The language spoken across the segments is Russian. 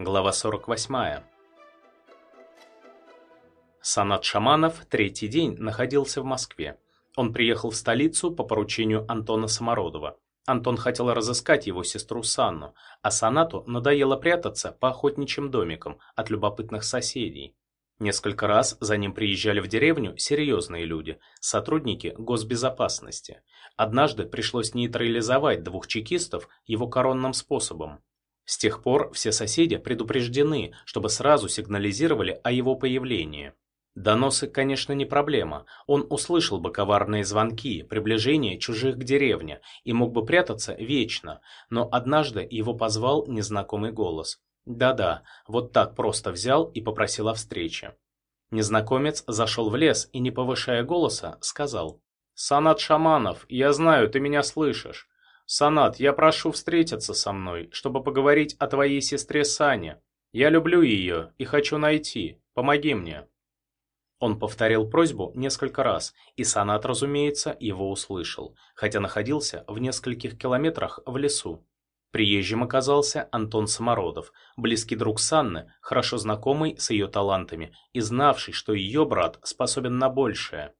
Глава 48. Санат Шаманов третий день находился в Москве. Он приехал в столицу по поручению Антона Самородова. Антон хотел разыскать его сестру Санну, а Санату надоело прятаться по охотничьим домикам от любопытных соседей. Несколько раз за ним приезжали в деревню серьезные люди, сотрудники госбезопасности. Однажды пришлось нейтрализовать двух чекистов его коронным способом. С тех пор все соседи предупреждены, чтобы сразу сигнализировали о его появлении. Доносы, конечно, не проблема. Он услышал бы коварные звонки, приближение чужих к деревне и мог бы прятаться вечно, но однажды его позвал незнакомый голос. Да-да, вот так просто взял и попросил о встрече. Незнакомец зашел в лес и, не повышая голоса, сказал. «Санат Шаманов, я знаю, ты меня слышишь. Санат, я прошу встретиться со мной, чтобы поговорить о твоей сестре Сане. Я люблю ее и хочу найти. Помоги мне». Он повторил просьбу несколько раз, и Санат, разумеется, его услышал, хотя находился в нескольких километрах в лесу. Приезжим оказался Антон Самородов, близкий друг Санны, хорошо знакомый с ее талантами и знавший, что ее брат способен на большее.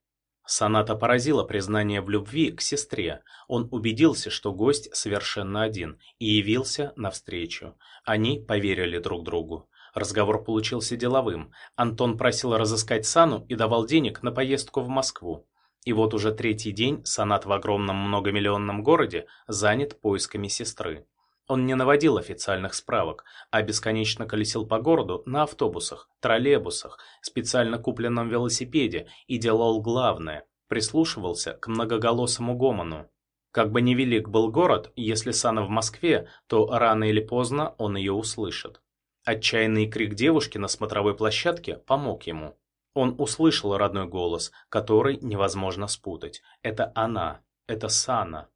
Саната поразило признание в любви к сестре. Он убедился, что гость совершенно один, и явился навстречу. Они поверили друг другу. Разговор получился деловым. Антон просил разыскать Сану и давал денег на поездку в Москву. И вот уже третий день Санат в огромном многомиллионном городе занят поисками сестры. Он не наводил официальных справок, а бесконечно колесил по городу на автобусах, троллейбусах, специально купленном велосипеде и делал главное – прислушивался к многоголосому гомону. Как бы невелик был город, если Сана в Москве, то рано или поздно он ее услышит. Отчаянный крик девушки на смотровой площадке помог ему. Он услышал родной голос, который невозможно спутать. Это она, это Сана.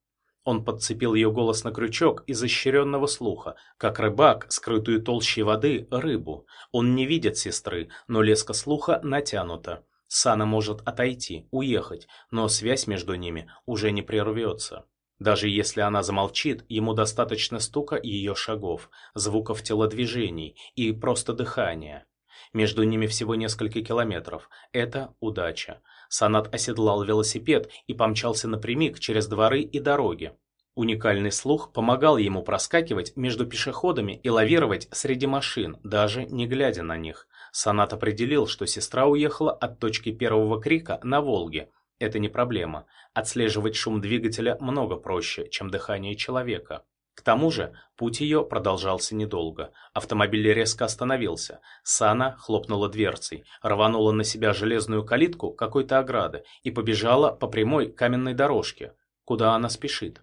Он подцепил ее голос на крючок изощренного слуха, как рыбак, скрытую толщей воды, рыбу. Он не видит сестры, но леска слуха натянута. Сана может отойти, уехать, но связь между ними уже не прервется. Даже если она замолчит, ему достаточно стука ее шагов, звуков телодвижений и просто дыхания. Между ними всего несколько километров. Это удача. Санат оседлал велосипед и помчался напрямик через дворы и дороги. Уникальный слух помогал ему проскакивать между пешеходами и лавировать среди машин, даже не глядя на них. Санат определил, что сестра уехала от точки первого крика на Волге. Это не проблема. Отслеживать шум двигателя много проще, чем дыхание человека. К тому же, путь ее продолжался недолго. Автомобиль резко остановился. Сана хлопнула дверцей, рванула на себя железную калитку какой-то ограды и побежала по прямой каменной дорожке. Куда она спешит?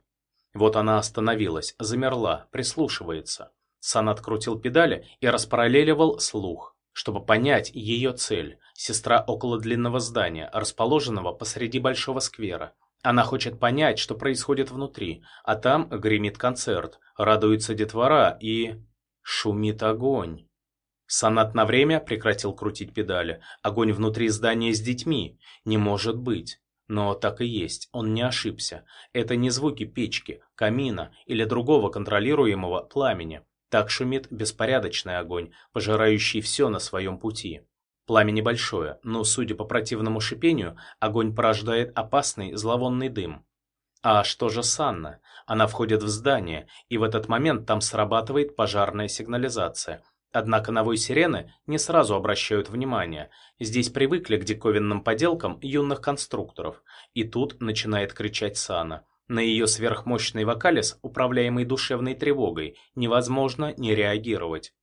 Вот она остановилась, замерла, прислушивается. Сан открутил педали и распараллеливал слух, чтобы понять ее цель. Сестра около длинного здания, расположенного посреди большого сквера. Она хочет понять, что происходит внутри, а там гремит концерт, радуется детвора и... шумит огонь. Санат на время прекратил крутить педали. Огонь внутри здания с детьми. Не может быть. Но так и есть, он не ошибся. Это не звуки печки, камина или другого контролируемого пламени. Так шумит беспорядочный огонь, пожирающий все на своем пути. Пламя небольшое, но, судя по противному шипению, огонь порождает опасный зловонный дым. А что же Санна? Она входит в здание, и в этот момент там срабатывает пожарная сигнализация. Однако на вой сирены не сразу обращают внимание. Здесь привыкли к диковинным поделкам юных конструкторов. И тут начинает кричать Сана. На ее сверхмощный вокалис, управляемый душевной тревогой, невозможно не реагировать.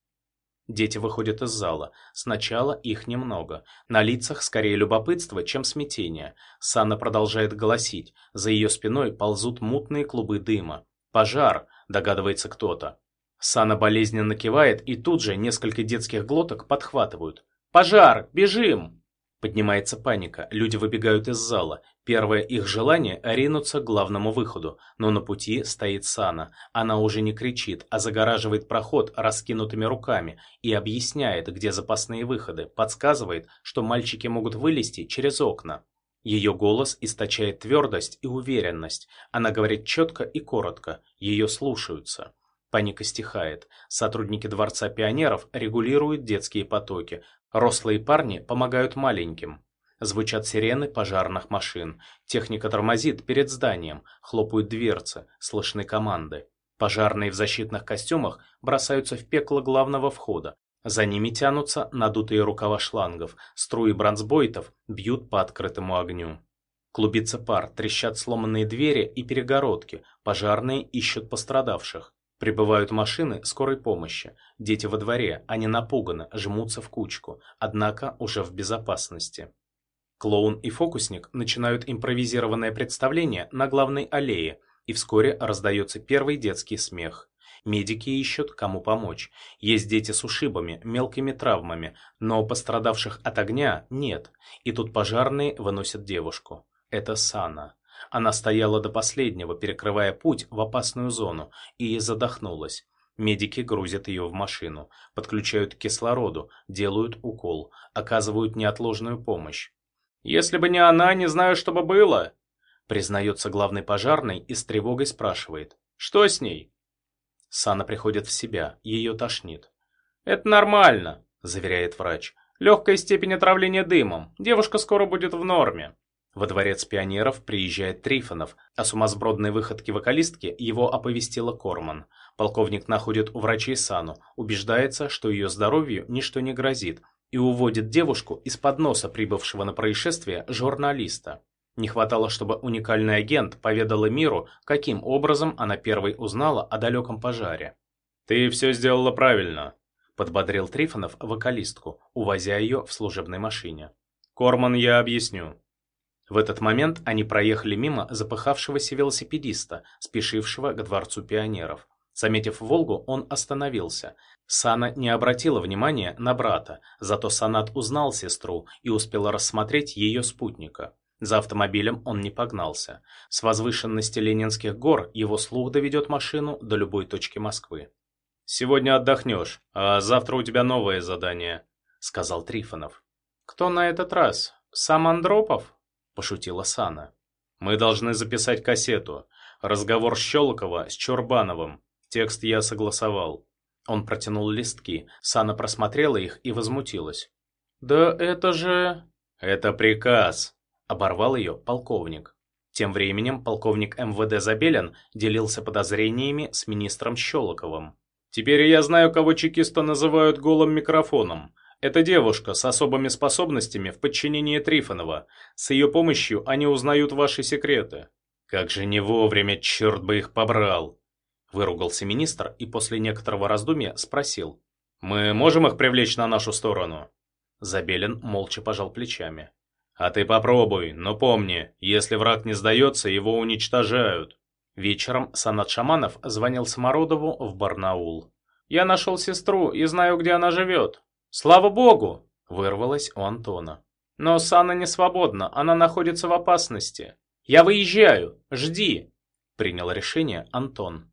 Дети выходят из зала. Сначала их немного. На лицах скорее любопытство, чем смятение. Санна продолжает голосить. За ее спиной ползут мутные клубы дыма. «Пожар!» – догадывается кто-то. Сана болезненно кивает, и тут же несколько детских глоток подхватывают. «Пожар! Бежим!» Поднимается паника, люди выбегают из зала. Первое их желание – ринуться к главному выходу, но на пути стоит Сана. Она уже не кричит, а загораживает проход раскинутыми руками и объясняет, где запасные выходы, подсказывает, что мальчики могут вылезти через окна. Ее голос источает твердость и уверенность. Она говорит четко и коротко, ее слушаются. Паника стихает. Сотрудники Дворца пионеров регулируют детские потоки. Рослые парни помогают маленьким. Звучат сирены пожарных машин. Техника тормозит перед зданием. Хлопают дверцы. Слышны команды. Пожарные в защитных костюмах бросаются в пекло главного входа. За ними тянутся надутые рукава шлангов. Струи бронзбойтов бьют по открытому огню. Клубится пар, трещат сломанные двери и перегородки. Пожарные ищут пострадавших. Прибывают машины скорой помощи. Дети во дворе, они напуганы, жмутся в кучку, однако уже в безопасности. Клоун и фокусник начинают импровизированное представление на главной аллее, и вскоре раздается первый детский смех. Медики ищут, кому помочь. Есть дети с ушибами, мелкими травмами, но пострадавших от огня нет. И тут пожарные выносят девушку. Это Сана. Она стояла до последнего, перекрывая путь в опасную зону, и задохнулась. Медики грузят ее в машину, подключают к кислороду, делают укол, оказывают неотложную помощь. «Если бы не она, не знаю, что бы было», признается главный пожарный и с тревогой спрашивает. «Что с ней?» Сана приходит в себя, ее тошнит. «Это нормально», заверяет врач. «Легкая степень отравления дымом. Девушка скоро будет в норме». Во дворец пионеров приезжает Трифонов, о сумасбродной выходке вокалистки его оповестила Корман. Полковник находит у врачей Сану, убеждается, что ее здоровью ничто не грозит, и уводит девушку из-под носа прибывшего на происшествие журналиста. Не хватало, чтобы уникальный агент поведала миру, каким образом она первой узнала о далеком пожаре. «Ты все сделала правильно», – подбодрил Трифонов вокалистку, увозя ее в служебной машине. «Корман я объясню». В этот момент они проехали мимо запыхавшегося велосипедиста, спешившего к Дворцу пионеров. Заметив «Волгу», он остановился. Сана не обратила внимания на брата, зато Санат узнал сестру и успел рассмотреть ее спутника. За автомобилем он не погнался. С возвышенности Ленинских гор его слух доведет машину до любой точки Москвы. «Сегодня отдохнешь, а завтра у тебя новое задание», — сказал Трифонов. «Кто на этот раз? Сам Андропов?» Пошутила Сана. «Мы должны записать кассету. Разговор Щелокова с Чурбановым. Текст я согласовал». Он протянул листки. Сана просмотрела их и возмутилась. «Да это же...» «Это приказ», — оборвал ее полковник. Тем временем полковник МВД Забелин делился подозрениями с министром Щелоковым. «Теперь я знаю, кого чекисты называют голым микрофоном. Это девушка с особыми способностями в подчинении Трифонова. С ее помощью они узнают ваши секреты. Как же не вовремя, черт бы их побрал!» Выругался министр и после некоторого раздумья спросил. «Мы можем их привлечь на нашу сторону?» Забелин молча пожал плечами. «А ты попробуй, но помни, если враг не сдается, его уничтожают». Вечером Санат Шаманов звонил Самородову в Барнаул. «Я нашел сестру и знаю, где она живет. «Слава богу!» – вырвалось у Антона. «Но Сана не свободна, она находится в опасности. Я выезжаю, жди!» – принял решение Антон.